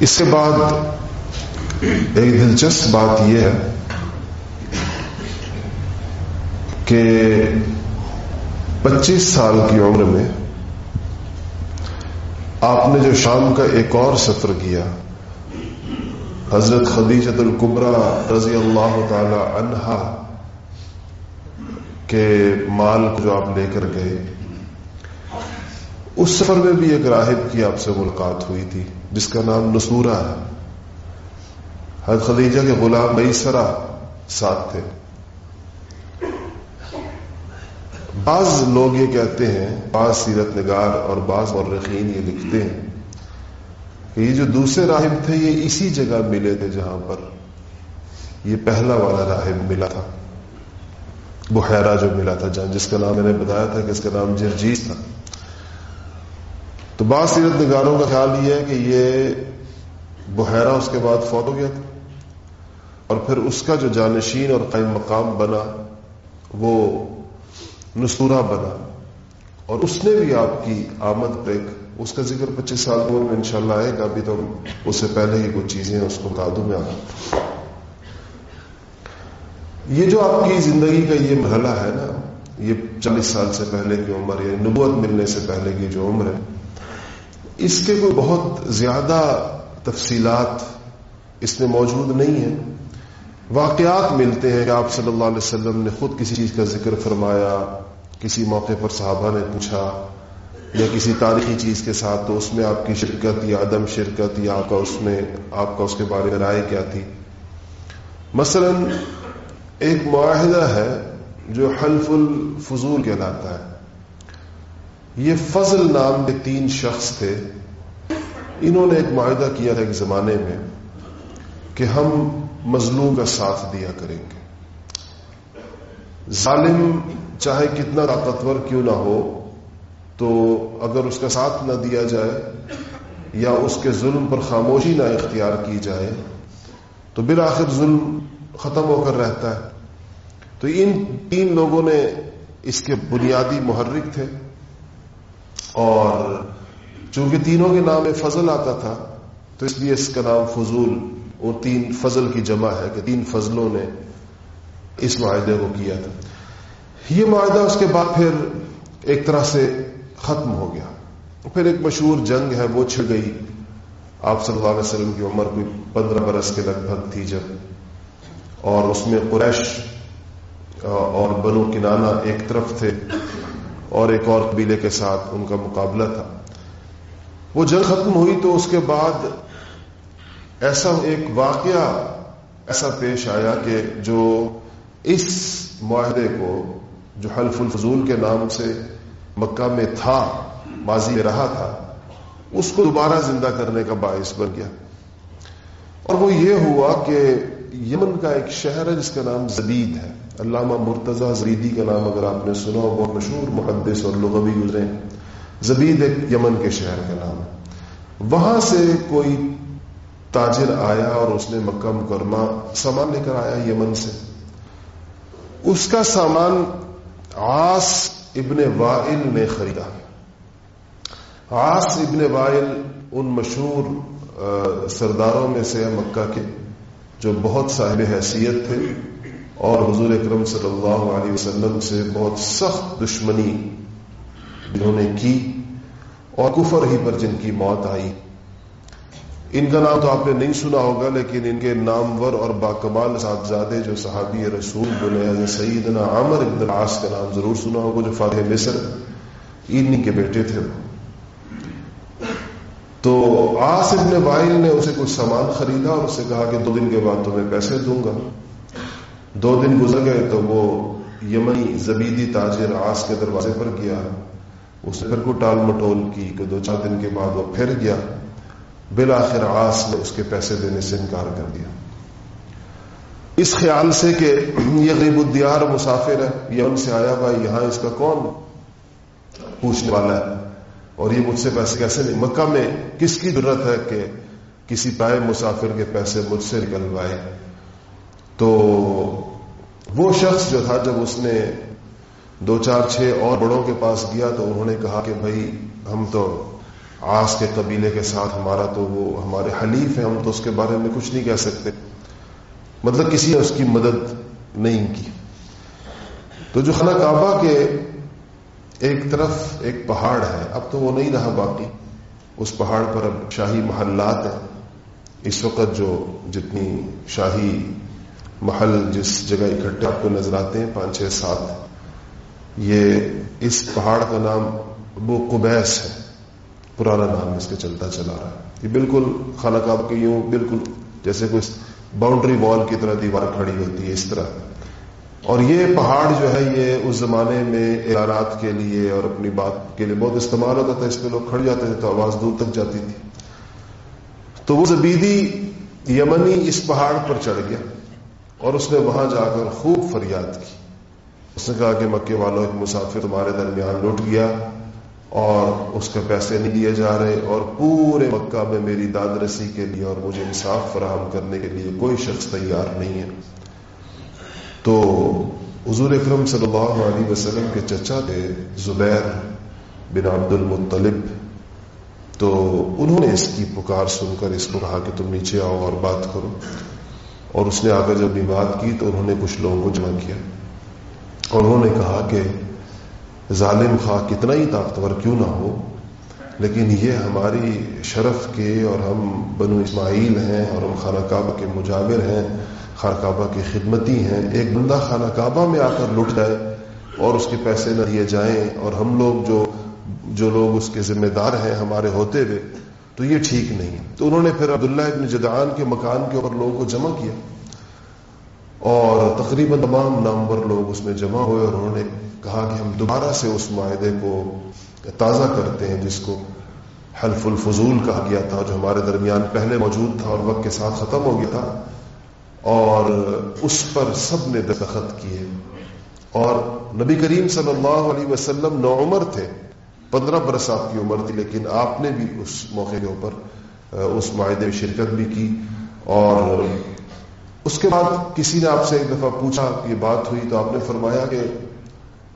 اس کے بعد ایک دلچسپ بات یہ ہے کہ پچیس سال کی عمر میں آپ نے جو شام کا ایک اور سفر کیا، حضرت خدیجت القبرا رضی اللہ تعالی عنہا کے مال کو جو آپ لے کر گئے، اس سفر میں بھی ایک راہب کی آپ سے ملاقات ہوئی تھی۔ جس کا نام نسورا ہے۔ حضرت خدیجہ کے غلام بئی سرا ساتھ تھے۔ بعض لوگ یہ کہتے ہیں، بعض سیرت نگار اور بعض اور رقین یہ لکھتے ہیں کہ یہ جو دوسرے راہب تھے، یہ اسی جگہ ملے تھے جہاں پر یہ پہلا والا راہب ملا تھا۔ بحیرہ جو ملا تھا جہاں، جس کا نام میں نے بتایا تھا کہ اس کا نام جرجیز تھا۔ تو بعض سیرت نگاروں کا خیال یہ ہے کہ یہ بحیرہ اس کے بعد فوت ہو گیا تھا۔ اور پھر اس کا جو جانشین اور قائم مقام بنا، وہ نسورا بنا۔ اور اس نے بھی آپ کی آمد پہ اس کا ذکر پچیس سال میں انشاءاللہ آئے گا۔ ابھی تو اس سے پہلے ہی کچھ چیزیں اس کو بتا دوں میں آ یہ جو آپ کی زندگی کا یہ مرحلہ ہے نا، یہ چالیس سال سے پہلے کی عمر یا نبوت ملنے سے پہلے کی جو عمر ہے اس کے کوئی بہت زیادہ تفصیلات اس میں موجود نہیں ہیں۔ واقعات ملتے ہیں کہ آپ صلی اللہ علیہ وسلم نے خود کسی چیز کا ذکر فرمایا، کسی موقع پر صحابہ نے پوچھا یا کسی تاریخی چیز کے ساتھ تو اس میں آپ کی شرکت یا عدم شرکت یا آپ کا اس میں، آپ کا اس کے بارے میں رائے کیا تھی؟ مثلا ایک معاہدہ ہے جو حلف الفضول کہلاتا ہے۔ یہ فضل نام کے تین شخص تھے۔ انہوں نے ایک معاہدہ کیا تھا ایک زمانے میں کہ ہم مظلوم کا ساتھ دیا کریں گے۔ ظالم چاہے کتنا طاقتور کیوں نہ ہو، تو اگر اس کا ساتھ نہ دیا جائے یا اس کے ظلم پر خاموشی نہ اختیار کی جائے، تو بالآخر ظلم ختم ہو کر رہتا ہے۔ تو ان تین لوگوں نے اس کے بنیادی محرک تھے۔ اور چونکہ تینوں کے نام میں فضل آتا تھا، تو اس لیے اس کا نام فضول وہ تین فضل کی جمع ہے کہ تین فضلوں نے اس معاہدے کو کیا تھا۔ یہ معاہدہ اس کے بعد پھر ایک طرح سے ختم ہو گیا۔ پھر ایک مشہور جنگ ہے، وہ چھڑ گئی۔ آپ صلی اللہ علیہ وسلم کی عمر کوئی پندرہ برس کے لگ بھگ تھی جب۔ اور اس میں قریش اور بنو کنانا ایک طرف تھے۔ اور ایک اور قبیلے کے ساتھ ان کا مقابلہ تھا۔ وہ جنگ ختم ہوئی تو اس کے بعد ایسا ایک واقعہ ایسا پیش آیا کہ جو اس معاہدے کو جو حلف الفضول کے نام سے مکہ میں تھا، ماضی میں رہا تھا، اس کو دوبارہ زندہ کرنے کا باعث بن گیا۔ اور وہ یہ ہوا کہ یمن کا ایک شہر ہے جس کا نام زبید ہے۔ علامہ مرتضی زریدی کا نام اگر آپ نے سنا بہت مشہور محدث اور لغوی گزرے۔ زبید ایک یمن کے شہر کا نام ہے۔ وہاں سے کوئی تاجر آیا اور اس نے مکہ مکرمہ سامان لے کر آیا یمن سے۔ اس کا سامان آس ابن وائل نے خریدا۔ آس ابن وائل ان مشہور سرداروں میں سے مکہ کے، جو بہت صاحب حیثیت تھے۔ اور حضور اکرم صلی اللہ علیہ وسلم سے بہت سخت دشمنی جنہوں نے کی اور کفر ہی پر جن کی موت آئی۔ ان کا نام تو آپ نے نہیں سنا ہوگا، لیکن ان کے نامور اور باکمال صاحبزادے جو صحابی رسول بنے سیدنا عامر ابن العاص کا نام ضرور سنا ہوگا، جو فاتح مصر ان کے بیٹے تھے۔ تو آس ابن وائل نے اسے کچھ سامان خریدا اور اسے کہا کہ دو دن کے بعد تمہیں پیسے دوں گا۔ دو دن گزر گئے تو وہ یمنی زبیدی تاجر آس کے دروازے پر گیا۔ اس نے پھر کو ٹال مٹول کی کہ دو چار دن کے بعد وہ پھر گیا۔ بالآخر آس نے اس کے پیسے دینے سے انکار کر دیا۔ اس خیال سے کہ یہ غریب الدیار مسافر ہے، یہ ان سے آیا بھائی، یہاں اس کا کون پوچھنے والا ہے؟ اور یہ مجھ سے پیسے کیسے نہیں مکہ میں کس کی ضرورت ہے کہ کسی پائے مسافر کے پیسے مجھ سے نکلوائے؟ تو وہ شخص جو تھا جب اس نے دو چار چھ اور بڑوں کے پاس گیا تو انہوں نے کہا کہ بھائی ہم تو آس کے قبیلے کے ساتھ ہمارا تو وہ ہمارے حلیف ہیں، ہم تو اس کے بارے میں کچھ نہیں کہہ سکتے۔ مطلب کسی نے اس کی مدد نہیں کی۔ تو جو خانہ کعبہ کے ایک طرف ایک پہاڑ ہے، اب تو وہ نہیں رہا باقی۔ اس پہاڑ پر اب شاہی محلات ہیں۔ اس وقت جو جتنی شاہی محل جس جگہ اکٹھے آپ کو نظر آتے ہیں، پانچ چھ سات۔ یہ اس پہاڑ کا نام ابو قبیس ہے۔ پرانا نام اس کے چلتا چلا رہا ہے۔ یہ بالکل خانہ کعبہ کے یوں بالکل جیسے کوئی باؤنڈری وال کی طرح دیوار کھڑی ہوتی ہے، اس طرح۔ اور یہ پہاڑ جو ہے، یہ اس زمانے میں ارارات کے لیے اور اپنی بات کے لیے بہت استعمال ہوتا تھا۔ اس پہ لوگ کھڑ جاتے تھے تو آواز دور تک جاتی تھی۔ تو وہ زبیدی یمنی اس پہاڑ پر چڑھ گیا۔ اور اس نے وہاں جا کر خوب فریاد کی۔ اس نے کہا کہ مکے والوں ایک مسافر تمہارے درمیان لوٹ گیا اور اس کے پیسے نہیں دیے جا رہے اور پورے مکہ میں میری داد رسی کے لیے اور مجھے انصاف فراہم کرنے کے لیے کوئی شخص تیار نہیں ہے۔ تو حضور اکرم صلی اللہ علیہ وسلم کے چچا تھے، زبیر بن عبد المطلب۔ تو انہوں نے اس کی پکار سن کر اس کو کہا کہ تم نیچے آؤ اور بات کرو۔ اور اس نے آ کر جب بات کی تو انہوں نے کچھ لوگوں کو جمع کیا اور انہوں نے کہا کہ ظالم خواہ کتنا ہی طاقتور کیوں نہ ہو، لیکن یہ ہماری شرف کے اور ہم بنو اسماعیل ہیں اور ہم خانہ کعبہ کے مجاور ہیں، خانہ کعبہ کے خدمتی ہیں۔ ایک بندہ خانہ کعبہ میں آ کر لٹ جائے اور اس کے پیسے نہ دیے جائیں اور ہم لوگ جو جو لوگ اس کے ذمہ دار ہیں ہمارے ہوتے ہوئے تو یہ ٹھیک نہیں تو انہوں نے پھر عبداللہ ابن جدعان کے مکان کے اوپر لوگوں کو جمع کیا اور تقریباً تمام نامور لوگ اس میں جمع ہوئے اور انہوں نے کہا کہ ہم دوبارہ سے اس معاہدے کو تازہ کرتے ہیں جس کو حلف الفضول کہا گیا تھا، جو ہمارے درمیان پہلے موجود تھا اور وقت کے ساتھ ختم ہو گیا تھا اور اس پر سب نے دستخط کیے۔ اور نبی کریم صلی اللہ علیہ وسلم نو عمر تھے۔ پندرہ برس آپ کی عمر تھی، لیکن آپ نے بھی اس موقع کے اوپر اس معاہدے میں شرکت بھی کی۔ اور اس کے بعد کسی نے آپ سے ایک دفعہ پوچھا، یہ بات ہوئی تو آپ نے فرمایا کہ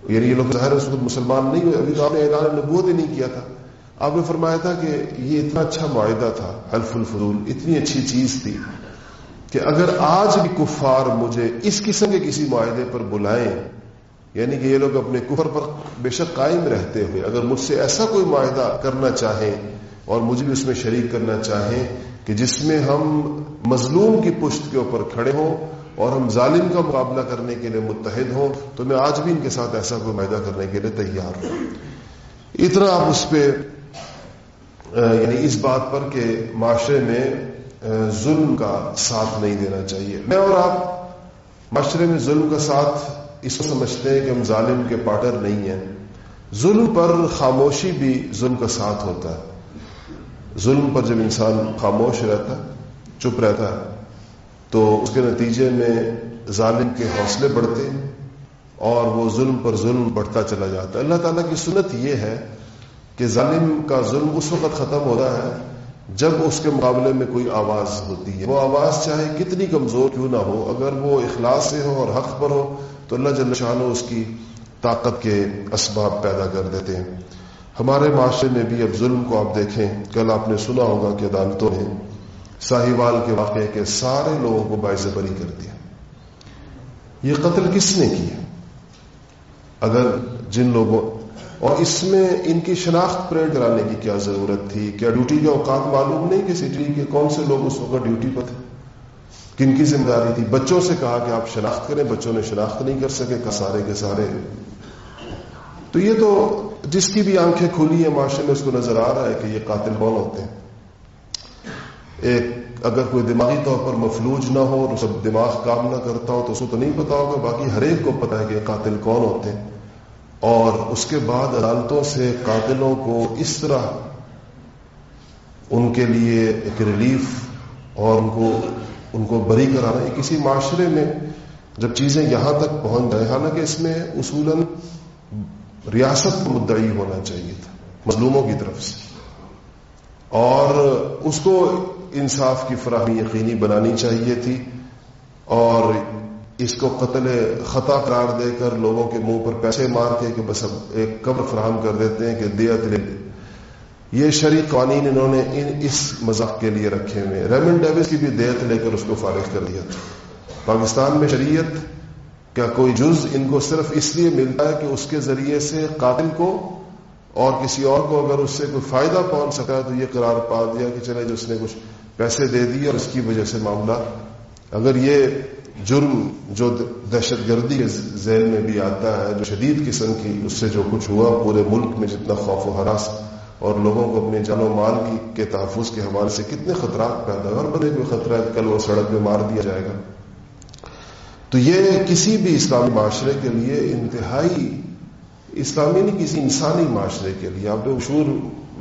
یعنی یہ لوگ ظاہر اس وقت مسلمان نہیں ہوئے، ابھی تو آپ نے اعلان نبوت ہی نہیں کیا تھا۔ آپ نے فرمایا تھا کہ یہ اتنا اچھا معاہدہ تھا، حلف الفضول، اتنی اچھی چیز تھی کہ اگر آج بھی کفار مجھے اس قسم کے کسی معاہدے پر بلائیں یعنی کہ یہ لوگ اپنے کفر پر بے شک قائم رہتے ہوئے، اگر مجھ سے ایسا کوئی معاہدہ کرنا چاہیں اور مجھے بھی اس میں شریک کرنا چاہیں کہ جس میں ہم مظلوم کی پشت کے اوپر کھڑے ہوں اور ہم ظالم کا مقابلہ کرنے کے لیے متحد ہوں، تو میں آج بھی ان کے ساتھ ایسا کوئی معاہدہ کرنے کے لیے تیار ہوں۔ اتنا آپ اس پہ یعنی اس بات پر کہ معاشرے میں ظلم کا ساتھ نہیں دینا چاہیے۔ میں اور آپ معاشرے میں ظلم کا ساتھ اس کو سمجھتے ہیں کہ ہم ظالم کے پارٹر نہیں ہیں۔ ظلم پر خاموشی بھی ظلم کا ساتھ ہوتا ہے۔ ظلم پر جب انسان خاموش رہتا ہے چپ رہتا ہے تو اس کے نتیجے میں ظالم کے حوصلے بڑھتے ہیں اور وہ ظلم پر ظلم بڑھتا چلا جاتا۔ ہے اللہ تعالیٰ کی سنت یہ ہے کہ ظالم کا ظلم اس وقت ختم ہو رہا ہے جب اس کے مقابلے میں کوئی آواز ہوتی ہے۔ وہ آواز چاہے کتنی کمزور کیوں نہ ہو، اگر وہ اخلاص سے ہو اور حق پر ہو تو اللہ جل شاہ اس کی طاقت کے اسباب پیدا کر دیتے ہیں۔ ہمارے معاشرے میں بھی اب ظلم کو آپ دیکھیں، کل آپ نے سنا ہوگا کہ عدالتوں نے ساہیوال کے واقعے کے سارے لوگوں کو باعث بری کر دیا۔ یہ قتل کس نے کیا اگر جن لوگوں اور اس میں ان کی شناخت پریڈ کرانے کی کیا ضرورت تھی؟ کیا ڈیوٹی کے اوقات معلوم نہیں کہ سٹی کے کون سے لوگ اس وقت ڈیوٹی پر تھے؟ کن کی ذمہ داری تھی؟ بچوں سے کہا کہ آپ شناخت کریں، بچوں نے شناخت نہیں کر سکے کہ سارے کے سارے۔ تو یہ تو جس کی بھی آنکھیں کھلی ہیں، معاشرے میں اس کو نظر آ رہا ہے کہ یہ قاتل کون ہوتے ہیں۔ ایک اگر کوئی دماغی طور پر مفلوج نہ ہو اور سب دماغ کام نہ کرتا ہو تو اس کو تو نہیں پتا ہوگا، باقی ہر ایک کو پتا ہے کہ قاتل کون ہوتے ہیں۔ اور اس کے بعد عدالتوں سے قاتلوں کو اس طرح ان کے لیے ایک ریلیف اور ان کو ان کو بری کرانا ہے۔ کسی معاشرے میں جب چیزیں یہاں تک پہنچ جائیں، حالانکہ اس میں اصولاً ریاست مدعی ہونا چاہیے تھا، مظلوموں کی طرف سے۔ اور اس کو انصاف کی فراہمی یقینی بنانی چاہیے تھی۔ اور اس کو قتل خطا قرار دے کر لوگوں کے منہ پر پیسے مار کے کہ بس اب ایک قبر فراہم کر دیتے ہیں کہ دیا یہ شریک قوانین انہوں نے اس مذہب کے لیے رکھے ہوئے ریمن ڈیوس کی بھی دیت لے کر اس کو فارغ کر دیا تھا۔ پاکستان میں شریعت کا کوئی جز ان کو صرف اس لیے ملتا ہے کہ اس کے ذریعے سے قاتل کو اور کسی اور کو اگر اس سے کوئی فائدہ پہنچ سکا تو یہ قرار پا دیا کہ چلے جو اس نے کچھ پیسے دے دیے اور اس کی وجہ سے معاملہ۔ اگر یہ جرم جو دہشت گردی کے ذیل میں بھی آتا ہے، جو شدید قسم کی اس سے جو کچھ ہوا، پورے ملک میں جتنا خوف و حراس اور لوگوں کو اپنے جان و مال کی کے تحفظ کے حوالے سے کتنے خطرات پیدا ہر بندے کو خطرہ ہے کل وہ سڑک پہ مار دیا جائے گا۔ تو یہ کسی بھی اسلامی معاشرے کے لیے انتہائی اسلامی نہیں، کسی انسانی معاشرے کے لیے۔ آپ نے مشہور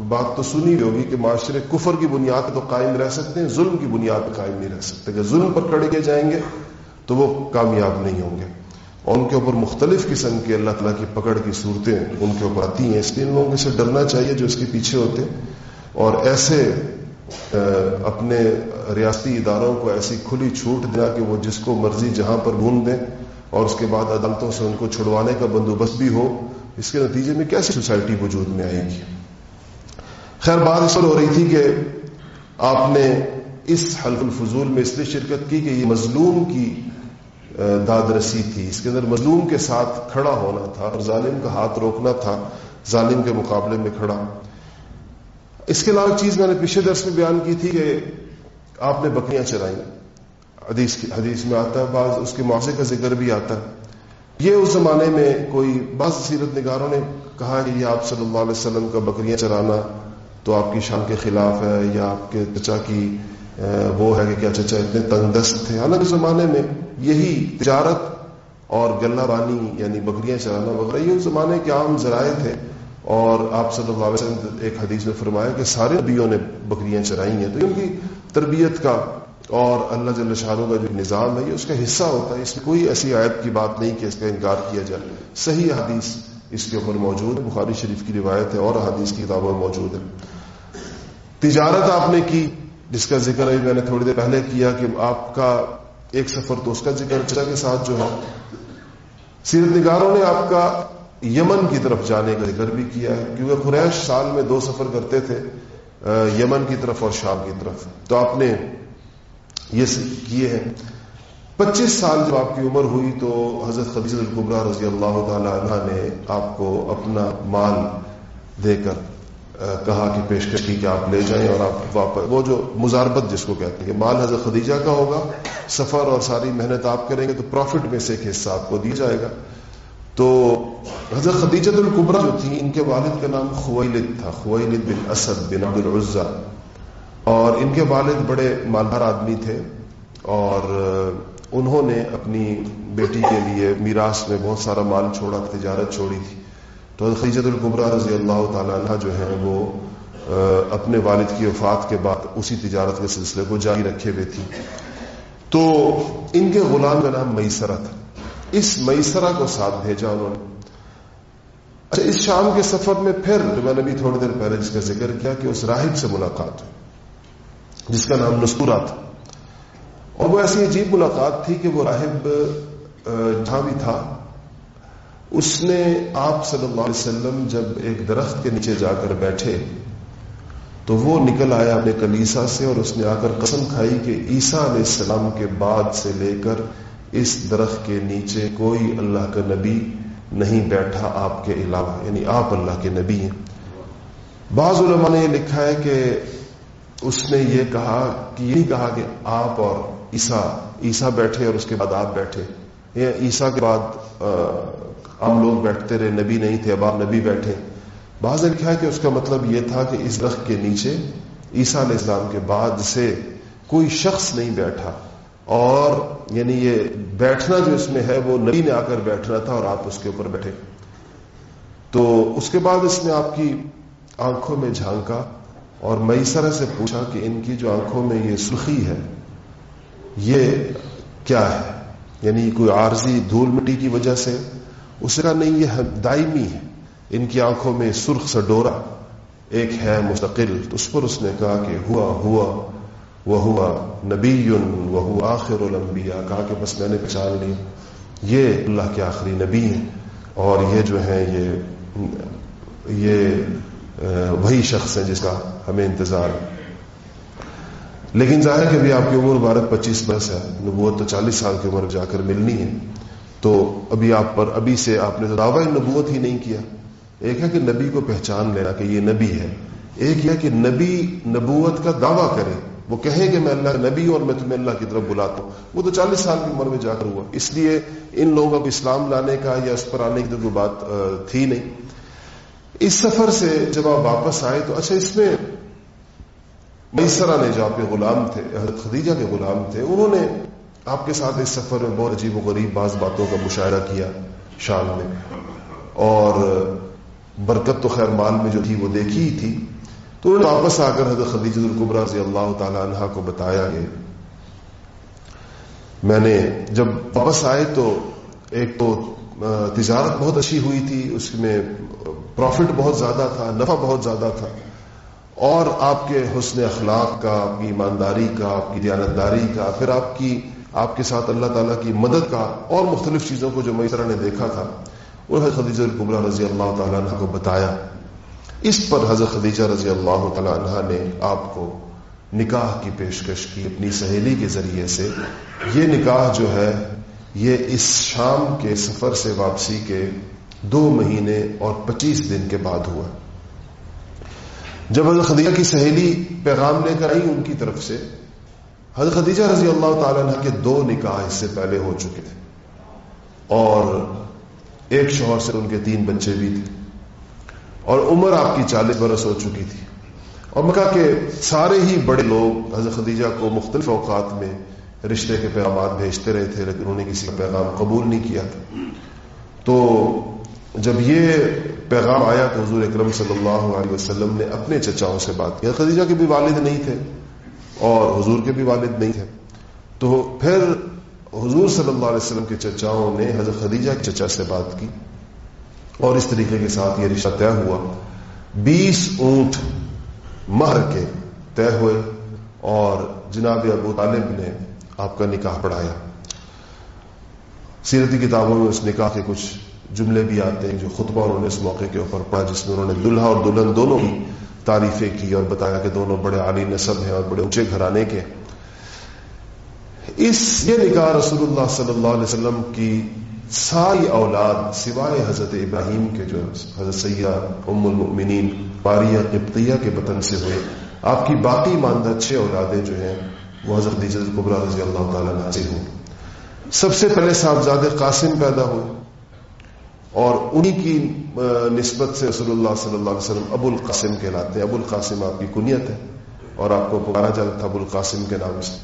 بات تو سنی ہوگی کہ معاشرے کفر کی بنیاد تو قائم رہ سکتے ہیں، ظلم کی بنیاد پہ قائم نہیں رہ سکتے۔ کہ ظلم پر کڑے کے جائیں گے تو وہ کامیاب نہیں ہوں گے۔ اور ان کے اوپر مختلف قسم کے اللہ تعالیٰ کی پکڑ کی صورتیں ان کے اوپر آتی ہیں، اس لیے ان لوگوں سے ڈرنا چاہیے جو اس کے پیچھے ہوتے اور ایسے اپنے ریاستی اداروں کو ایسی کھلی چھوٹ دیا کہ وہ جس کو مرضی جہاں پر ڈھونڈ دیں اور اس کے بعد عدالتوں سے ان کو چھڑوانے کا بندوبست بھی ہو، اس کے نتیجے میں کیسی سوسائٹی وجود میں آئے گی؟ خیر، بات اس پر ہو رہی تھی کہ آپ نے اس حلف الفضول میں اس لیے شرکت کی کہ یہ مظلوم کی داد رسی تھی۔ اس کے اندر مظلوم کے ساتھ کھڑا ہونا تھا اور ظالم کا ہاتھ روکنا تھا، ظالم کے مقابلے میں کھڑا۔ اس کے علاوہ چیز میں نے پچھلے درس میں بیان کی تھی کہ آپ نے بکریاں چرائیں۔ حدیث حدیث میں آتا ہے، بعض اس کے معاوضے کا ذکر بھی آتا ہے۔ یہ اس زمانے میں کوئی بعض سیرت نگاروں نے کہا کہ یہ آپ صلی اللہ علیہ وسلم کا بکریاں چرانا تو آپ کی شان کے خلاف ہے یا آپ کے چچا کی وہ ہے کہ کیا چچا اتنے تنگ دست تھے۔ حالانکہ زمانے میں یہی تجارت اور گلہ بانی یعنی بکریاں چلانا وغیرہ، یہ اس زمانے کے عام ذرائع تھے۔ اور آپ صلی اللہ علیہ وسلم ایک حدیث میں فرمایا کہ سارے نبیوں نے بکریاں چرائی ہیں۔ تو ان کی تربیت کا اور اللہ جل شاہوں کا جو نظام ہے، یہ اس کا حصہ ہوتا ہے۔ اس میں کوئی ایسی آیت کی بات نہیں کہ اس کا انکار کیا جائے۔ صحیح حدیث اس کے اوپر موجود ہے۔ بخاری شریف کی روایت ہے، اور حدیث کی کتابوں میں موجود ہے۔ تجارت آپ نے کی۔ جس کا ذکر ابھی میں نے تھوڑی دیر پہلے کیا کہ آپ کا ایک سفر تو اس کا ذکر چچا کے ساتھ جو ہے، سیرت نگاروں نے آپ کا یمن کی طرف جانے کا ذکر بھی کیا ہے، کیونکہ قریش سال میں دو سفر کرتے تھے یمن کی طرف اور شام کی طرف۔ تو آپ نے یہ کیے ہیں۔ پچیس سال جب آپ کی عمر ہوئی تو حضرت خدیج القبرا رضی اللہ تعالی عنہ نے آپ کو اپنا مال دے کر کہا کہ پیشکش کی کہ آپ لے جائیں اور آپ واپس وہ جو مزاربت جس کو کہتے ہیں کہ مال حضرت خدیجہ کا ہوگا، سفر اور ساری محنت آپ کریں گے تو پروفٹ میں سے ایک حصہ آپ کو دیا جائے گا۔ تو حضرت خدیجت القبرا جو تھی ان کے والد کا نام خویلد تھا، خویلد بن اسد بن عبد العزا۔ اور ان کے والد بڑے مالدار آدمی تھے اور انہوں نے اپنی بیٹی کے لیے میراث میں بہت سارا مال چھوڑا، تجارت چھوڑی تھی۔ تو خیجت القبرا رضی اللہ تعالیٰ عنہ جو ہے وہ اپنے والد کی وفات کے بعد اسی تجارت کے سلسلے کو جاری رکھے ہوئے تھی تو ان کے غلام کا نام میسرا تھا۔ اس میسرا کو ساتھ بھیجا انہوں نے۔ اچھا اس شام کے سفر میں پھر میں نے بھی تھوڑی دیر پہلے جس کا ذکر کیا کہ اس راہب سے ملاقات ہوئی، جس کا نام نسکورا تھا۔ اور وہ ایسی عجیب ملاقات تھی کہ وہ راہب جہاں بھی تھا۔ اس نے آپ صلی اللہ علیہ وسلم جب ایک درخت کے نیچے جا کر بیٹھے، تو وہ نکل آیا اپنے کلیسا سے اور اس نے آ کر قسم کھائی کہ عیسیٰ علیہ السلام کے بعد سے لے کر اس درخت کے نیچے کوئی اللہ کا نبی نہیں بیٹھا آپ کے علاوہ یعنی آپ اللہ کے نبی ہیں۔ بعض علماء نے یہ لکھا ہے کہ اس نے یہ کہا کہ یہی کہا کہ آپ اور عیسیٰ عیسیٰ بیٹھے اور اس کے بعد آپ بیٹھے۔ یا عیسیٰ کے بعد عام لوگ بیٹھتے رہے، نبی نہیں تھے، اب آپ نبی بیٹھے۔ بعض نے لکھا ہے کہ اس کا مطلب یہ تھا کہ اس درخت کے نیچے عیسیٰ علیہ السلام کے بعد سے کوئی شخص نہیں بیٹھا۔ اور یعنی یہ بیٹھنا جو اس میں ہے، وہ نبی نے آ کر بیٹھنا تھا اور آپ اس کے اوپر بیٹھے۔ تو اس کے بعد اس نے آپ کی آنکھوں میں جھانکا اور مئی سرح سے پوچھا کہ ان کی جو آنکھوں میں یہ سرخی ہے، یہ کیا ہے؟ یعنی کوئی عارضی دھول مٹی کی وجہ سے اس کا نہیں، یہ دائمی ہے۔ ان کی آنکھوں میں سرخ سا ڈورا۔ ایک ہے مستقل۔ تو اس پر اس نے کہا کہ ہوا ہوا وہ ہوا نبی وہ ہوا آخر الانبیاء۔ کہا کہ بس میں نے پہچان لی۔ یہ اللہ کے آخری نبی ہیں۔ اور یہ جو ہے یہ یہ وہی شخص ہیں جس کا ہمیں انتظار ہے۔ لیکن ظاہر کہ ابھی آپ کی عمر بھارت پچیس برس ہے۔ نبوت تو چالیس سال کی عمر جا کر ملنی ہے۔ تو ابھی آپ پر ابھی سے آپ نے دعوی نبوت ہی نہیں کیا۔ ایک ہے کہ نبی کو پہچان لینا کہ یہ نبی ہے۔ ایک یہ کہ نبی نبوت کا دعویٰ کرے۔ وہ کہے کہ میں اللہ کا نبی اور میں تمہیں اللہ کی طرف بلاتا ہوں۔ وہ تو چالیس سال کی عمر میں جا کر ہوا۔ اس لیے ان لوگوں کو اسلام لانے کا یا اس پر آنے کی تو کوئی بات تھی نہیں۔ اس سفر سے جب آپ واپس آئے تو اچھا اس میں میسرا نے جو آپ کے غلام تھے، حضرت خدیجہ کے غلام تھے۔ انہوں نے آپ کے ساتھ اس سفر میں بہت عجیب و غریب بعض باتوں کا مشاعرہ کیا شام میں۔ اور برکت تو خیر مال میں جو تھی وہ دیکھی ہی تھی۔ تو انہوں نے واپس آ کر حضرت خدیج القبرا رضی اللہ تعالی عنہ کو بتایا کہ میں نے جب واپس آئے تو ایک تو تجارت بہت اچھی ہوئی تھی، اس میں پروفٹ بہت زیادہ تھا، نفع بہت زیادہ تھا۔ اور آپ کے حسن اخلاق کا، آپ کی ایمانداری کا، آپ کی دیانتداری کا، پھر آپ کی آپ کے ساتھ اللہ تعالیٰ کی مدد کا اور مختلف چیزوں کو جو میسرا نے دیکھا تھا، وہ حضرت خدیجہ القبرا رضی اللہ تعالیٰ عنہ کو بتایا۔ اس پر حضرت خدیجہ رضی اللہ تعالیٰ عنہ نے آپ کو نکاح کی پیشکش کی اپنی سہیلی کے ذریعے سے۔ یہ نکاح جو ہے، یہ اس شام کے سفر سے واپسی کے دو مہینے اور پچیس دن کے بعد ہوا۔ جب حضرت خدیجہ کی سہیلی پیغام لے کر آئی ان کی طرف سے حضرت خدیجہ رضی اللہ تعالیٰ عنہ کے دو نکاح اس سے پہلے ہو چکے تھے۔ اور ایک شوہر سے ان کے تین بچے بھی تھے۔ اور عمر آپ کی چالیس برس ہو چکی تھی۔ اور میں کہا کہ سارے ہی بڑے لوگ حضرت خدیجہ کو مختلف اوقات میں رشتے کے پیغامات بھیجتے رہے تھے، لیکن انہوں نے کسی کا پیغام قبول نہیں کیا تھا۔ تو جب یہ پیغام آیا تو حضور اکرم صلی اللہ علیہ وسلم نے اپنے چچاؤں سے بات کی۔ خدیجہ کے بھی والد نہیں تھے۔ اور حضور کے بھی والد نہیں تھے تو پھر حضور صلی اللہ علیہ وسلم کے چچاؤں نے حضرت خدیجہ کے چچا سے بات کی اور اس طریقے کے ساتھ یہ رشتہ طے ہوا۔ بیس اونٹ مہر کے طے ہوئے اور جناب ابو طالب نے آپ کا نکاح پڑھایا۔ سیرتی کتابوں میں اس نکاح کے کچھ جملے بھی آتے ہیں جو خطبہ انہوں نے اس موقع کے اوپر پڑھا، جس میں انہوں نے دلہا اور دلہن دونوں کی تعریفیں کی اور بتایا کہ دونوں بڑے عالی نصب ہیں اور بڑے اونچے گھرانے کے۔ اس یہ نکاح رسول اللہ صلی اللہ علیہ وسلم کی ساری اولاد سوائے حضرت ابراہیم کے جو حضرت سیاح ام المؤمنین پاریہ قبطیہ کے بطن سے ہوئے، آپ کی باقی ماندہ چھ اولادیں جو ہیں، وہ حضرت قبرا رضی اللہ تعالیٰ سے ہوں۔ سب سے پہلے صاحبزاد قاسم پیدا ہوئے۔ اور انہی کی نسبت سے رسول اللہ صلی اللہ علیہ وسلم ابو القاسم کہلاتے ہیں۔ ابو القاسم آپ کی کنیت ہے اور آپ کو پکارا جاتا تھا ابو القاسم کے نام سے۔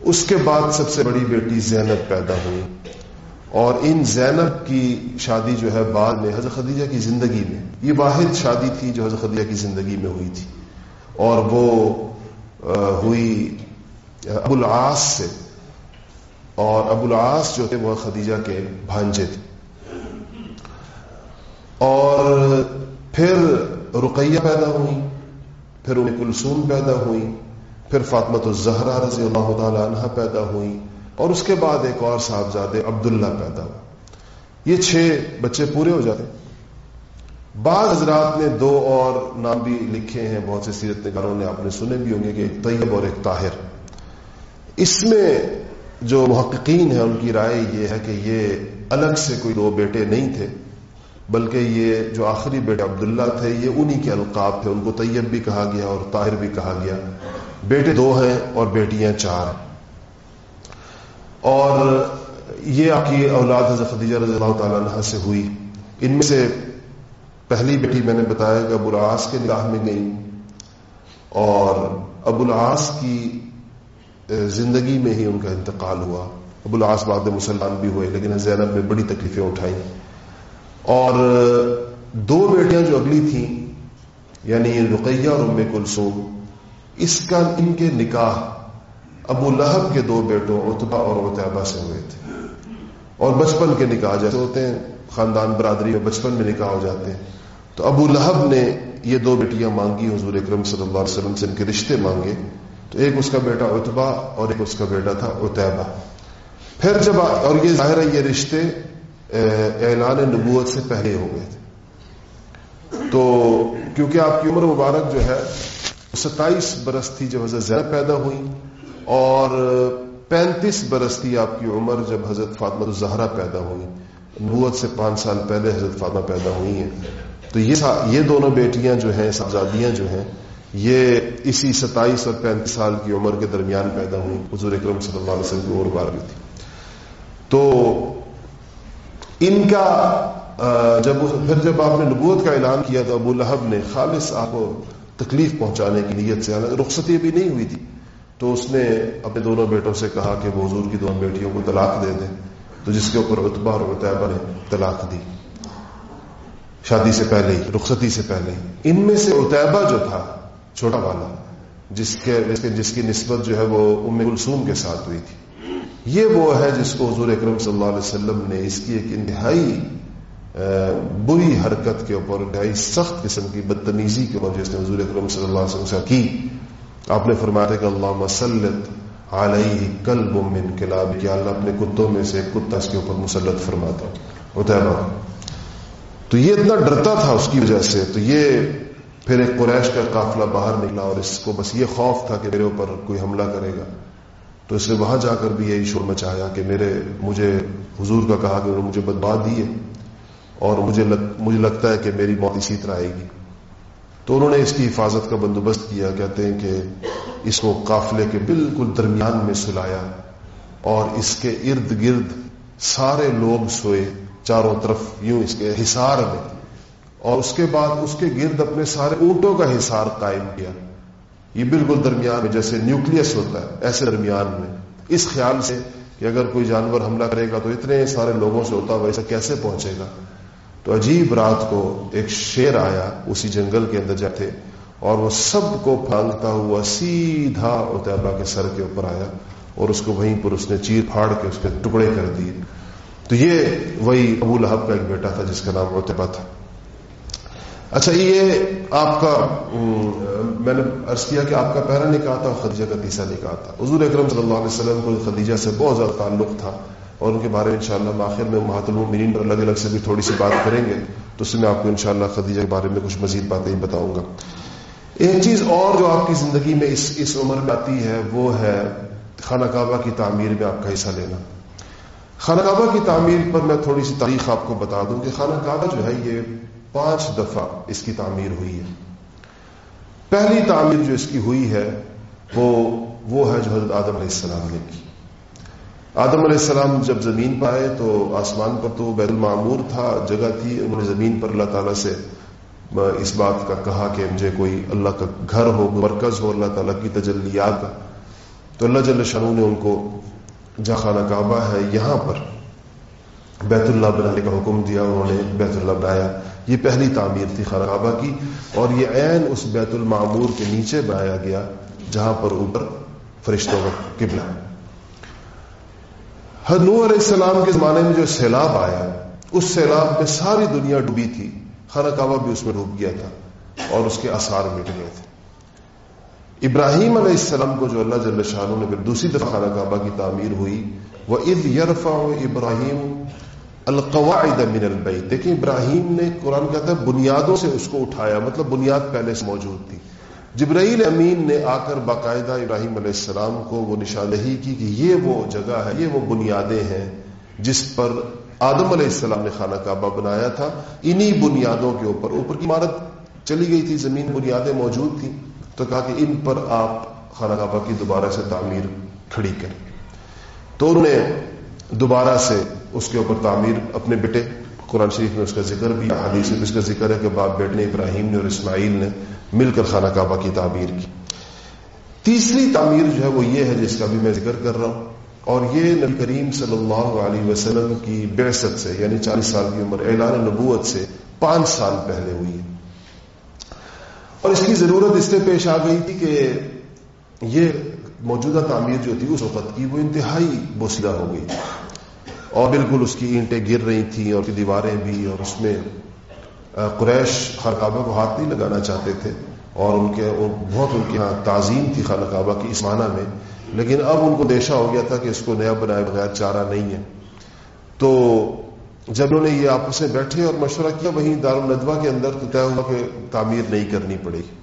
اس کے بعد سب سے بڑی بیٹی زینب پیدا ہوئی۔ اور ان زینب کی شادی جو ہے بعد میں، حضرت خدیجہ کی زندگی میں۔ یہ واحد شادی تھی جو حضرت خدیجہ کی زندگی میں ہوئی تھی۔ اور وہ ہوئی ابو العاص سے۔ اور ابو العاص جو تھے وہ خدیجہ کے بھانجے تھے۔ اور پھر رقیہ پیدا ہوئی، پھر انہیں کلسوم پیدا ہوئی، پھر فاطمت الزہرا رضی اللہ تعالی عنہ پیدا ہوئی، اور اس کے بعد ایک اور صاحبزادے عبداللہ پیدا ہوا یہ چھ بچے پورے ہو جاتے بعض حضرات نے دو اور نام بھی لکھے ہیں، بہت سے سیرت نگاروں نے آپ نے سنے بھی ہوں گے کہ ایک طیب اور ایک طاہر۔ اس میں جو محققین ہیں، ان کی رائے یہ ہے کہ یہ الگ سے کوئی دو بیٹے نہیں تھے۔ بلکہ یہ جو آخری بیٹے عبداللہ تھے، یہ انہی کے القاب تھے۔ ان کو طیب بھی کہا گیا اور طاہر بھی کہا گیا۔ بیٹے دو ہیں اور بیٹیاں چار۔ ہیں اور یہ آپ کی اولاد حضرت خدیجہ رضی اللہ تعالیٰ عنہ سے ہوئی۔ ان میں سے پہلی بیٹی میں نے بتایا کہ ابو العاص کے نگاہ میں گئی۔ اور ابو العاص کی زندگی میں ہی ان کا انتقال ہوا۔ ابو العاص بعد مسلمان بھی ہوئے، لیکن زینب میں بڑی تکلیفیں اٹھائیں اور دو بیٹیاں جو اگلی تھیں یعنی رقیہ اور ام کلثوم، اس کا ان کے نکاح ابو لہب کے دو بیٹوں اتبا اور اتبا سے ہوئے تھے۔ اور بچپن کے نکاح جیسے ہوتے ہیں، خاندان برادری میں بچپن میں نکاح ہو جاتے ہیں۔ تو ابو لہب نے یہ دو بیٹیاں مانگی، حضور اکرم صلی اللہ علیہ وسلم سے ان کے رشتے مانگے۔ تو ایک اس کا بیٹا اتبا اور ایک اس کا بیٹا تھا اتبا پھر جب اور یہ ظاہر ہے یہ رشتے اعلان نبوت سے پہلے ہو گئے تھے۔ تو کیونکہ آپ کی عمر مبارک جو ہے، ستائیس برس تھی جب حضرت زیادہ پیدا ہوئی اور پینتیس برس تھی آپ کی عمر جب حضرت فاطمہ الزہرا پیدا ہوئی نبوت سے پانچ سال پہلے حضرت فاطمہ پیدا ہوئی ہیں۔ تو یہ دونوں بیٹیاں جو ہیں، صاحبزادیاں جو ہیں، یہ اسی ستائیس اور پینتیس سال کی عمر کے درمیان پیدا ہوئی حضور اکرم صلی اللہ علیہ وسلم کی عمر بار بھی تھی۔ تو ان کا جب پھر جب آپ نے نبوت کا اعلان کیا تو ابو لہب نے خالص آپ کو تکلیف پہنچانے کی نیت سے رخصتی بھی نہیں ہوئی تھی۔ تو اس نے اپنے دونوں بیٹوں سے کہا کہ وہ حضور کی دونوں بیٹیوں کو طلاق دے دیں۔ تو جس کے اوپر اتبا اور اتبا نے طلاق دی۔ شادی سے پہلے ہی، رخصتی سے پہلے ہی۔ ان میں سے اتبا جو تھا، چھوٹا والا، جس کے جس کی نسبت جو ہے وہ ام کلسوم کے ساتھ ہوئی تھی۔ یہ وہ ہے جس کو حضور اکرم صلی اللہ علیہ وسلم نے اس کی ایک انتہائی بری حرکت کے اوپر، انتہائی سخت قسم کی بدتمیزی کے اوپر جس نے حضور اکرم صلی اللہ علیہ وسلم سے کی۔ آپ نے فرمایا کہ اللہ مسلط علیہ کلب من کلاب کیا اللہ اپنے کتوں میں سے کتا اس کے اوپر مسلط فرماتا اتحبا تو یہ اتنا ڈرتا تھا اس کی وجہ سے، تو یہ پھر ایک قریش کا قافلہ باہر نکلا اور اس کو بس یہ خوف تھا کہ میرے اوپر کوئی حملہ کرے گا۔ تو اس نے وہاں جا کر بھی یہی شور مچایا کہ میرے مجھے حضور کا کہا کہ انہوں نے مجھے بدباد دی ہے اور مجھے لگ مجھے لگتا ہے کہ میری موت اسی طرح آئے گی۔ تو انہوں نے اس کی حفاظت کا بندوبست کیا، کہتے ہیں کہ اس کو قافلے کے بالکل درمیان میں سلایا اور اس کے ارد گرد سارے لوگ سوئے چاروں طرف، یوں اس کے حصار میں۔ اور اس کے بعد اس کے گرد اپنے سارے اونٹوں کا حصار قائم کیا۔ یہ بالکل درمیان میں جیسے نیوکلس ہوتا ہے، ایسے درمیان میں۔ اس خیال سے کہ اگر کوئی جانور حملہ کرے گا تو اتنے سارے لوگوں سے ہوتا ویسا کیسے پہنچے گا؟ تو عجیب رات کو ایک شیر آیا اسی جنگل کے اندر جاتے اور وہ سب کو پھانگتا ہوا سیدھا اتبا کے سر کے اوپر آیا اور اس کو وہیں پر اس نے چیر پھاڑ کے اس کے ٹکڑے کر دیے۔ تو یہ وہی ابو لہب کا ایک بیٹا تھا جس کا نام اتبا تھا۔ اچھا یہ آپ کا میں نے عرض کیا کہ آپ کا پہلا نکاح تھا اور خدیجہ کا تیسرا نکاح تھا۔ حضور اکرم صلی اللہ علیہ وسلم کو خدیجہ سے بہت زیادہ تعلق تھا اور ان کے بارے میں انشاءاللہ شاء آخر میں محت المین پر الگ الگ سے بھی تھوڑی سی بات کریں گے، تو اس میں آپ کو انشاءاللہ خدیجہ کے بارے میں کچھ مزید باتیں بتاؤں گا۔ ایک چیز اور جو آپ کی زندگی میں اس اس عمر میں آتی ہے، وہ ہے خانہ کعبہ کی تعمیر میں آپ کا حصہ لینا۔ خانہ کعبہ کی تعمیر پر میں تھوڑی سی تاریخ آپ کو بتا دوں کہ خانہ کعبہ جو ہے، یہ پانچ دفعہ اس کی تعمیر ہوئی ہے۔ پہلی تعمیر جو اس کی ہوئی ہے، وہ وہ ہے جو حضرت آدم علیہ السلام نے کی۔ آدم علیہ السلام جب زمین پر آئے تو آسمان پر تو بیت المعمور تھا، جگہ تھی، انہوں نے زمین پر اللہ تعالیٰ سے اس بات کا کہا کہ مجھے کوئی اللہ کا گھر ہو مرکز ہو، اللہ تعالیٰ کی تجلیات۔ کا تو اللہ جل شاہ نے ان کو، جہاں خانہ کعبہ ہے، یہاں پر بیت اللہ بنانے کا حکم دیا، انہوں نے بیت اللہ بنایا۔ یہ پہلی تعمیر تھی خانہ کعبہ کی اور یہ عین اس بیت المعمور کے نیچے بنایا گیا جہاں پر اوپر فرشتوں کا قبلہ نو علیہ السلام کے زمانے میں جو سیلاب آیا، اس سیلاب میں ساری دنیا ڈوبی تھی۔ خانہ کعبہ بھی اس میں ڈوب گیا تھا اور اس کے آثار مٹ گئے تھے۔ ابراہیم علیہ السلام کو جو اللہ جل شاہ نے پھر دوسری دفعہ خانہ کعبہ کی تعمیر ہوئی وہ عید یرفا ابراہیم القواعد من البیت دیکھیں ابراہیم نے قرآن کہتا ہے بنیادوں سے اس کو اٹھایا مطلب بنیاد پہلے سے موجود تھی۔ جبرائیل امین نے آ کر باقاعدہ ابراہیم علیہ السلام کو وہ نشاندہی کی کہ یہ وہ جگہ ہے، یہ وہ بنیادیں ہیں جس پر آدم علیہ السلام نے خانہ کعبہ بنایا تھا۔ انہی بنیادوں کے اوپر اوپر کی عمارت چلی گئی تھی، زمین بنیادیں موجود تھیں۔ تو کہا کہ ان پر آپ خانہ کعبہ کی دوبارہ سے تعمیر کھڑی کریں۔ تو انہوں نے دوبارہ سے اس کے اوپر تعمیر اپنے بیٹے قرآن شریف میں اس کا ذکر بھی حدیث میں اس کا ذکر ہے کہ باپ بیٹے ابراہیم نے اور اسماعیل نے مل کر خانہ کعبہ کی تعمیر کی۔ تیسری تعمیر جو ہے وہ یہ ہے جس کا بھی میں ذکر کر رہا ہوں۔ اور یہ نبی کریم صلی اللہ علیہ وسلم کی بےست سے یعنی چالیس سال کی عمر، اعلان نبوت سے پانچ سال پہلے ہوئی ہے۔ اور اس کی ضرورت اس سے پیش آ گئی تھی کہ یہ موجودہ تعمیر جو تھی، اس وقت کی وہ انتہائی بوسیدہ ہو گئی۔ اور بالکل اس کی اینٹیں گر رہی تھیں اور دیواریں بھی اور اس میں قریش خانقابہ کو ہاتھ نہیں لگانا چاہتے تھے اور ان کے بہت ان کے یہاں تعظیم تھی خانہ کعبہ کی اس معنی میں، لیکن اب ان کو دیشہ ہو گیا تھا کہ اس کو نیا بنائے بغیر چارہ نہیں ہے۔ تو جب انہوں نے یہ آپس میں بیٹھے اور مشورہ کیا، وہیں دارالندوا کے اندر تو طے ہوا کہ تعمیر نہیں کرنی پڑے گی۔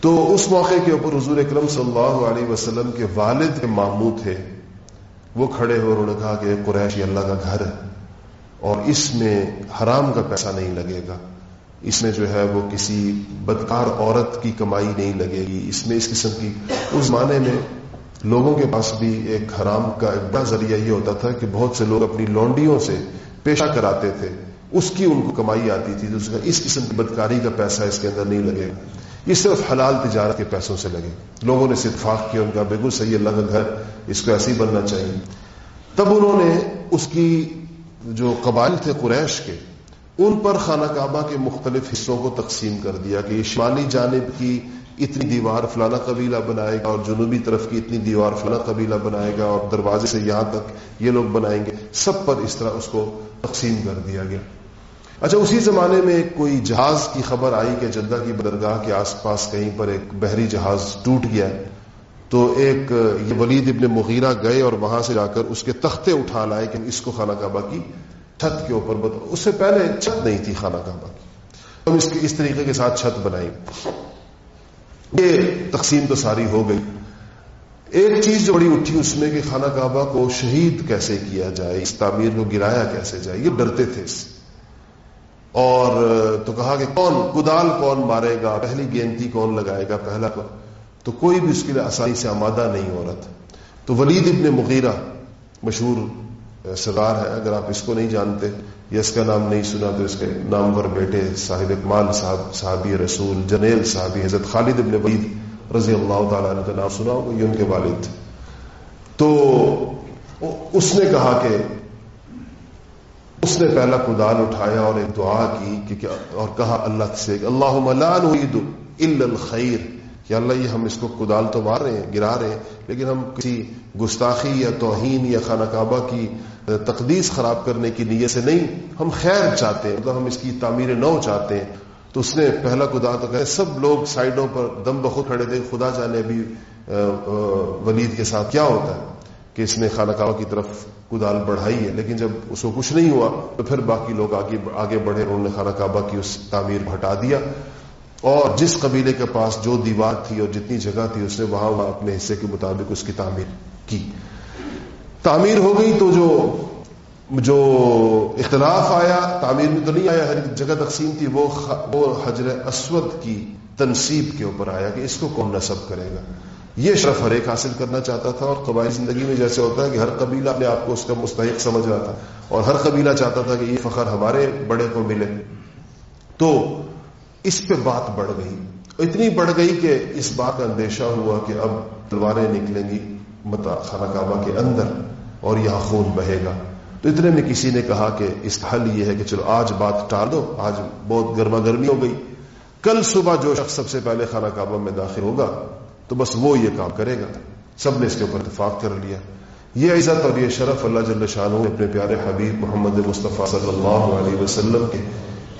تو اس موقع کے اوپر حضور اکرم صلی اللہ علیہ وسلم کے والد کے ماموں تھے۔ وہ کھڑے ہوئے انہوں نے کہا کہ قریش یہ اللہ کا گھر ہے اور اس میں حرام کا پیسہ نہیں لگے گا۔ اس میں جو ہے وہ کسی بدکار عورت کی کمائی نہیں لگے گی۔ اس میں اس قسم کی اس زمانے میں لوگوں کے پاس بھی ایک حرام کا ایک بڑا ذریعہ یہ ہوتا تھا کہ بہت سے لوگ اپنی لونڈیوں سے پیشہ کراتے تھے۔ اس کی ان کو کمائی آتی تھی اس قسم کی بدکاری کا پیسہ اس کے اندر نہیں لگے گا۔ یہ صرف حلال تجارت کے پیسوں سے لگے۔ لوگوں نے اتفاق کیا، ان کا بالکل صحیح اللہ کا گھر، اس کو ایسے ہی بننا چاہیے۔ تب انہوں نے اس کی جو قبائل تھے قریش کے، ان پر خانہ کعبہ کے مختلف حصوں کو تقسیم کر دیا کہ شمالی جانب کی اتنی دیوار فلانا قبیلہ بنائے گا اور جنوبی طرف کی اتنی دیوار فلانا قبیلہ بنائے گا اور دروازے سے یہاں تک یہ لوگ بنائیں گے۔ سب پر اس طرح اس کو تقسیم کر دیا گیا۔ اچھا اسی زمانے میں کوئی جہاز کی خبر آئی کہ جدہ کی بدرگاہ کے آس پاس کہیں پر ایک بحری جہاز ٹوٹ گیا تو ایک، یہ ولید ابن مغیرہ گئے اور وہاں سے جا کر اس کے تختے اٹھا لائے کہ اس کو خانہ کعبہ کی چھت کے اوپر بتا اس سے پہلے چھت نہیں تھی خانہ کعبہ کی۔ ہم اس اس طریقے کے ساتھ چھت بنائی یہ تقسیم تو ساری ہو گئی۔ ایک چیز جو بڑی اٹھی اس میں کہ خانہ کعبہ کو شہید کیسے کیا جائے، اس تعمیر کو گرایا کیسے جائے، یہ ڈرتے تھے اس۔ اور تو کہا کہ کون کدال کون مارے گا؟ پہلی گینتی کون لگائے گا؟ پہلا تو کوئی بھی اس کے لیے آسانی سے آمادہ نہیں ہو رہا تھا تو ولید ابن مغیرہ مشہور سردار ہے اگر آپ اس کو نہیں جانتے یا اس کا نام نہیں سنا، تو اس کے نامور بیٹے صاحب اقمال صاحب، صحابی رسول، جنیل صحابی، حضرت خالد ابن وید رضی اللہ تعالیٰ عنہ کا نام سنا ہوگا، یہ ان کے والد۔ تھے تو اس نے کہا کہ اس نے پہلا کدال اٹھایا اور ایک دعا کی کہ اور کہا اللہ سے اللہ ملان الخیر۔ کہ اللہ یہ ہم اس کو کدال تو مار رہے ہیں، گرا رہے ہیں، لیکن ہم کسی گستاخی یا توہین یا خانہ کعبہ کی تقدیس خراب کرنے کی نیت سے نہیں، ہم خیر چاہتے ہیں۔ مطلب ہم اس کی تعمیر نو چاہتے ہیں، تو اس نے پہلا خدا تو کہے سب لوگ سائڈوں پر دم بخود کھڑے تھے، خدا جانے ابھی ولید کے ساتھ کیا ہوتا ہے۔ کہ اس نے خانہ کعبہ کی طرف کدال بڑھائی ہے، لیکن جب اس کو کچھ نہیں ہوا، تو پھر باقی لوگ آگے آگے بڑھے، انہوں نے خانہ کعبہ کی اس تعمیر ہٹا دیا۔ اور جس قبیلے کے پاس جو دیوار تھی اور جتنی جگہ تھی، اس نے وہاں وہاں اپنے حصے کے مطابق اس کی تعمیر کی۔ تعمیر ہو گئی تو جو جو اختلاف آیا، تعمیر میں تو نہیں آیا، ہر جگہ تقسیم تھی، وہ وہ حجر اسود کی تنصیب کے اوپر آیا کہ اس کو کون نصب کرے گا۔ یہ شرف ہر ایک حاصل کرنا چاہتا تھا اور قبائلی زندگی میں جیسے ہوتا ہے کہ ہر قبیلہ اپنے آپ کو اس کا مستحق سمجھ رہا تھا اور ہر قبیلہ چاہتا تھا کہ یہ فخر ہمارے بڑے کو ملے۔ تو اس پہ بات بڑھ گئی۔ اتنی بڑھ گئی کہ اس بات کا اندیشہ ہوا کہ اب تلواریں نکلیں گی متا خانہ کعبہ کے اندر اور یہاں خون بہے گا۔ تو اتنے میں کسی نے کہا کہ اس کا حل یہ ہے کہ چلو آج بات ٹال دو، آج بہت گرما گرمی ہو گئی۔ کل صبح جو شخص سب سے پہلے خانہ کعبہ میں داخل ہوگا تو بس وہ یہ کام کرے گا۔ سب نے اس کے اوپر اتفاق کر لیا۔ یہ عزت اور یہ شرف اللہ جل شاہ نے اپنے پیارے حبیب محمد مصطفیٰ صلی اللہ علیہ وسلم کے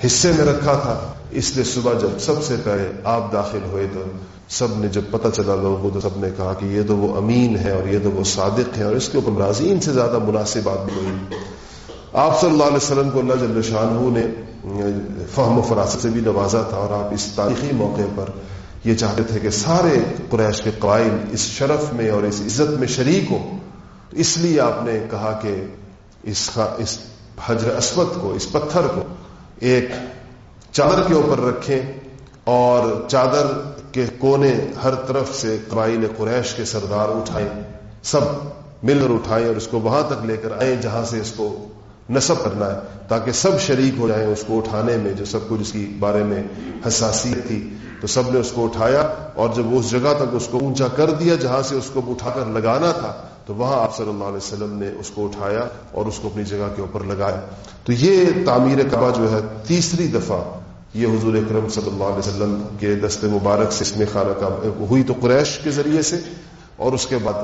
حصے میں رکھا تھا۔ اس لیے صبح جب سب سے پہلے آپ داخل ہوئے تو سب نے جب پتہ چلا لوگوں کو تو سب نے کہا کہ یہ تو وہ امین ہے اور یہ تو وہ صادق ہے اور اس کے اوپر راضی ان سے زیادہ مناسب آدمی ہوئی۔ آپ صلی اللہ علیہ وسلم کو اللہ جل شاہ نے فہم و فراست سے بھی نوازا تھا اور آپ اس تاریخی موقع پر یہ چاہتے تھے کہ سارے قریش کے قوائل اس شرف میں اور اس عزت میں شریک ہو اس لیے آپ نے کہا کہ اس اس حجر اسود کو، اس پتھر کو ایک چادر کے اوپر رکھیں اور چادر کے کونے ہر طرف سے قبائل قریش کے سردار اٹھائیں۔ سب مل کر اٹھائیں اور اس کو وہاں تک لے کر آئیں جہاں سے اس کو نصب کرنا ہے تاکہ سب شریک ہو جائیں اس کو اٹھانے میں جو سب کچھ اس کی بارے میں حساسیت تھی۔ تو سب نے اس کو اٹھایا اور جب اس جگہ تک اس کو اونچا کر دیا جہاں سے اس کو اٹھا کر لگانا تھا، تو وہاں آپ صلی اللہ علیہ وسلم نے اس کو اٹھایا اور اس کو اپنی جگہ کے اوپر لگایا۔ تو یہ تعمیر کعبہ جو ہے، تیسری دفعہ یہ حضور اکرم صلی اللہ علیہ وسلم کے دست مبارک سے اس میں خانہ کا ہوئی تو قریش کے ذریعے سے اور اس کے بعد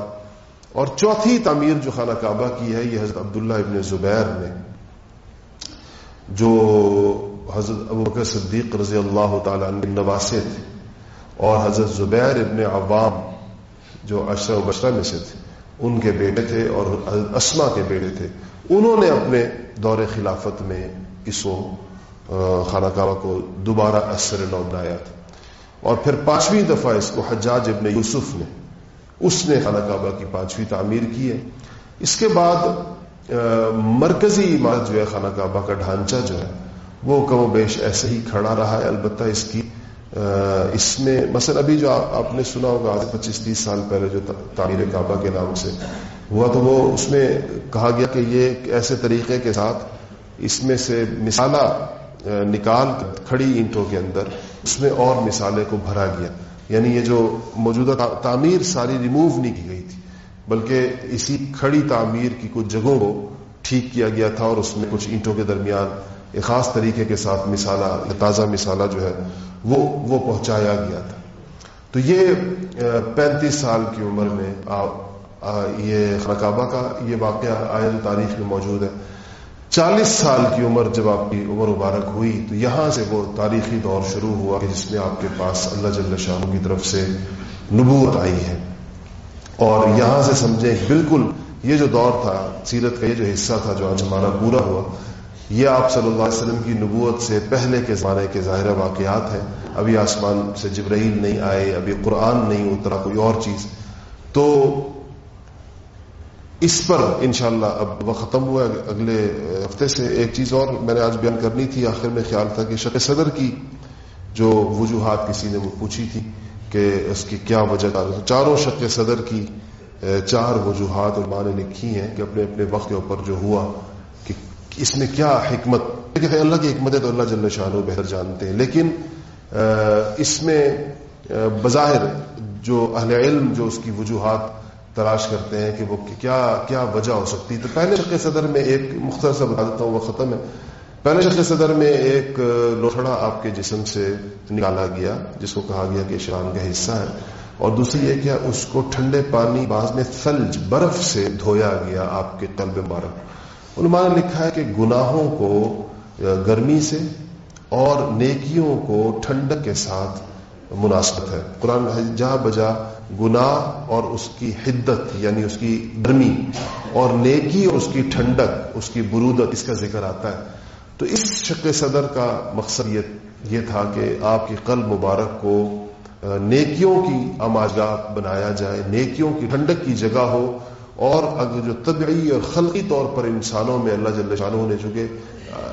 اور چوتھی تعمیر جو خانہ کعبہ کی ہے، یہ حضرت عبداللہ ابن زبیر نے، جو حضرت ابو بکر صدیق رضی اللہ تعالی نواسے تھے، اور حضرت زبیر ابن عوام جو اشرا و بشرا میں سے تھے، ان کے بیٹے تھے اور اسما کے بیٹے تھے، انہوں نے اپنے دور خلافت میں اس خانہ کعبہ کو دوبارہ اثر نو بنایا تھا۔ اور پھر پانچویں دفعہ اس کو حجاج ابن یوسف نے اس نے خانہ کعبہ کی پانچویں تعمیر کی ہے۔ اس کے بعد مرکزی عمارت جو ہے، خانہ کعبہ کا ڈھانچہ جو ہے، وہ کم و بیش ایسے ہی کھڑا رہا ہے۔ البتہ اس کی اس میں، مثلا ابھی جو آپ نے سنا ہوگا، آج پچیس تیس سال پہلے جو تعمیر کعبہ کے نام سے ہوا، تو وہ اس میں کہا گیا کہ یہ ایسے طریقے کے ساتھ اس میں سے مثالہ نکال کھڑی اینٹوں کے اندر اس میں اور مثالیں کو بھرا گیا۔ یعنی یہ جو موجودہ تعمیر ساری ریموو نہیں کی گئی تھی، بلکہ اسی کھڑی تعمیر کی کچھ جگہوں کو ٹھیک کیا گیا تھا اور اس میں کچھ اینٹوں کے درمیان ایک خاص طریقے کے ساتھ مثالہ تازہ مثالہ جو ہے، وہ وہ پہنچایا گیا تھا۔ تو یہ پینتیس سال کی عمر میں یہ خرکابہ کا یہ واقعہ آئے جو تاریخ میں موجود ہے۔ چالیس سال کی عمر جب آپ کی عمر مبارک ہوئی تو یہاں سے وہ تاریخی دور شروع ہوا کہ جس میں آپ کے پاس اللہ جل شاہ کی طرف سے نبوت آئی ہے۔ اور یہاں سے سمجھیں بالکل یہ جو دور تھا، سیرت کا یہ جو حصہ تھا جو آج ہمارا پورا ہوا، یہ آپ صلی اللہ علیہ وسلم کی نبوت سے پہلے کے زمانے کے ظاہر واقعات ہیں۔ ابھی آسمان سے جبرائیل نہیں آئے، ابھی قرآن نہیں، اترا کوئی اور چیز۔ تو اس پر انشاءاللہ اب وہ ختم ہوا اگلے ہفتے سے ایک چیز اور میں نے آج بیان کرنی تھی، آخر میں خیال تھا کہ شک صدر کی جو وجوہات کسی نے وہ پوچھی تھی کہ اس کی کیا وجہ چاروں شک صدر کی چار وجوہات اور ماں نے لکھی ہیں کہ اپنے اپنے وقت کے اوپر جو ہوا کہ اس میں کیا حکمت۔ اللہ کی حکمت ہے تو اللہ جل شاہ و بہتر جانتے ہیں، لیکن اس میں بظاہر جو اہل علم جو اس کی وجوہات تلاش کرتے ہیں کہ وہ کیا کیا وجہ ہو سکتی تو پہلے شق صدر میں ایک مختصر بتا دیتا ہوں، وہ ختم ہے۔ پہلے شق صدر میں ایک لوٹڑا آپ کے جسم سے نکالا گیا، جس کو کہا گیا کہ شران کا حصہ ہے۔ اور دوسری یہ کیا، اس کو ٹھنڈے پانی بعض میں ثلج برف سے دھویا گیا آپ کے قلب مبارک۔ علماء نے لکھا ہے کہ گناہوں کو، گرمی سے اور نیکیوں کو ٹھنڈک کے ساتھ مناسبت ہے۔ قرآن جا بجا گناہ اور اس کی حدت یعنی اس کی گرمی اور نیکی اور اس کی ٹھنڈک، اس کی برودت، اس کا ذکر آتا ہے۔ تو اس شکل صدر کا مقصد یہ تھا کہ آپ کی قلب مبارک کو نیکیوں کی آماجگاہ بنایا جائے، نیکیوں کی ٹھنڈک کی جگہ ہو اور اگر جو طبعی اور خلقی طور پر انسانوں میں اللہ جل شاہ نے چکے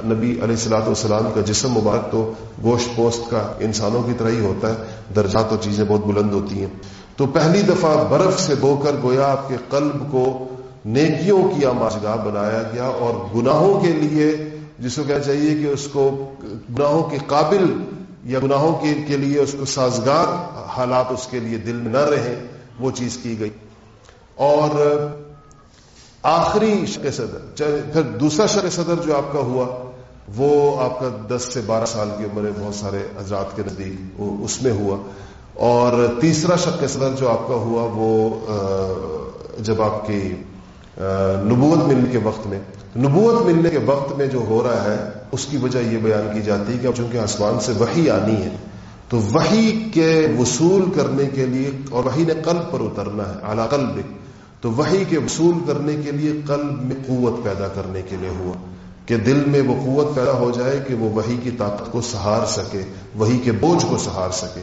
نبی علیہ السلاۃ والسلام کا جسم مبارک تو گوشت پوست کا انسانوں کی طرح ہی ہوتا ہے، درجات اور چیزیں بہت بلند ہوتی ہیں۔ تو پہلی دفعہ برف سے دھو کر گویا آپ کے قلب کو نیکیوں کی آماجگاہ بنایا گیا اور گناہوں کے لیے جس کو کہنا چاہیے کہ اس کو گناہوں کے قابل یا گناہوں کے لیے اس کو سازگار حالات اس کے لیے دل میں نہ رہے، وہ چیز کی گئی۔ اور آخری شک صدر پھر دوسرا شک صدر جو آپ کا ہوا، وہ آپ کا دس سے بارہ سال کی عمر بہت سارے حضرات کے نزدیک اس میں ہوا۔ اور تیسرا شک صدر جو آپ کا ہوا وہ جب آپ کی نبوت ملنے کے وقت میں، نبوت ملنے کے وقت میں جو ہو رہا ہے، اس کی وجہ یہ بیان کی جاتی ہے کہ چونکہ آسمان سے وہی آنی ہے، تو وہی کے وصول کرنے کے لیے اور وہی نے قلب پر اترنا ہے اعلی قلب۔ تو وہی کے وصول کرنے کے لیے قلب میں قوت پیدا کرنے کے لیے ہوا کہ دل میں وہ قوت پیدا ہو جائے کہ وہ وہی کی طاقت کو سہار سکے وہی کے بوجھ کو سہار سکے۔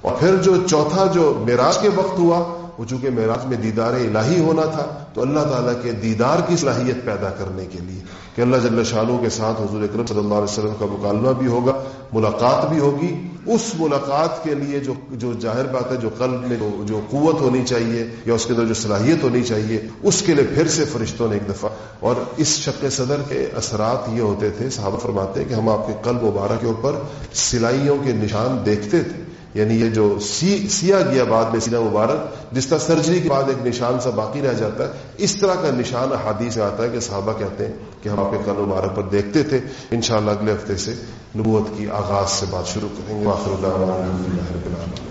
اور پھر جو چوتھا جو معراج کے وقت ہوا، وہ چونکہ معراج میں دیدار الہی ہونا تھا، تو اللہ تعالیٰ کے دیدار کی صلاحیت پیدا کرنے کے لیے کہ اللہ جل شاہوں کے ساتھ حضور اکرم صلی اللہ علیہ وسلم کا مکالمہ بھی ہوگا، ملاقات بھی ہوگی۔ اس ملاقات کے لیے جو جو ظاہر بات ہے، جو قلب میں جو قوت ہونی چاہیے یا اس کے اندر جو صلاحیت ہونی چاہیے، اس کے لیے پھر سے فرشتوں نے ایک دفعہ، اور اس شک صدر کے اثرات یہ ہوتے تھے، صحابہ فرماتے کہ ہم آپ کے قلب مبارک کے اوپر سلائیوں کے نشان دیکھتے تھے۔ یعنی یہ جو سی سیا گیا بعد میں سینہ مبارک، جس طرح سرجری کے بعد ایک نشان سا باقی رہ جاتا ہے، اس طرح کا نشان حادی سے آتا ہے کہ صحابہ کہتے ہیں کہ ہم آپ کے کل مبارک پر دیکھتے تھے، انشاءاللہ اگلے ہفتے سے نبوت کی آغاز سے بات شروع کریں گے۔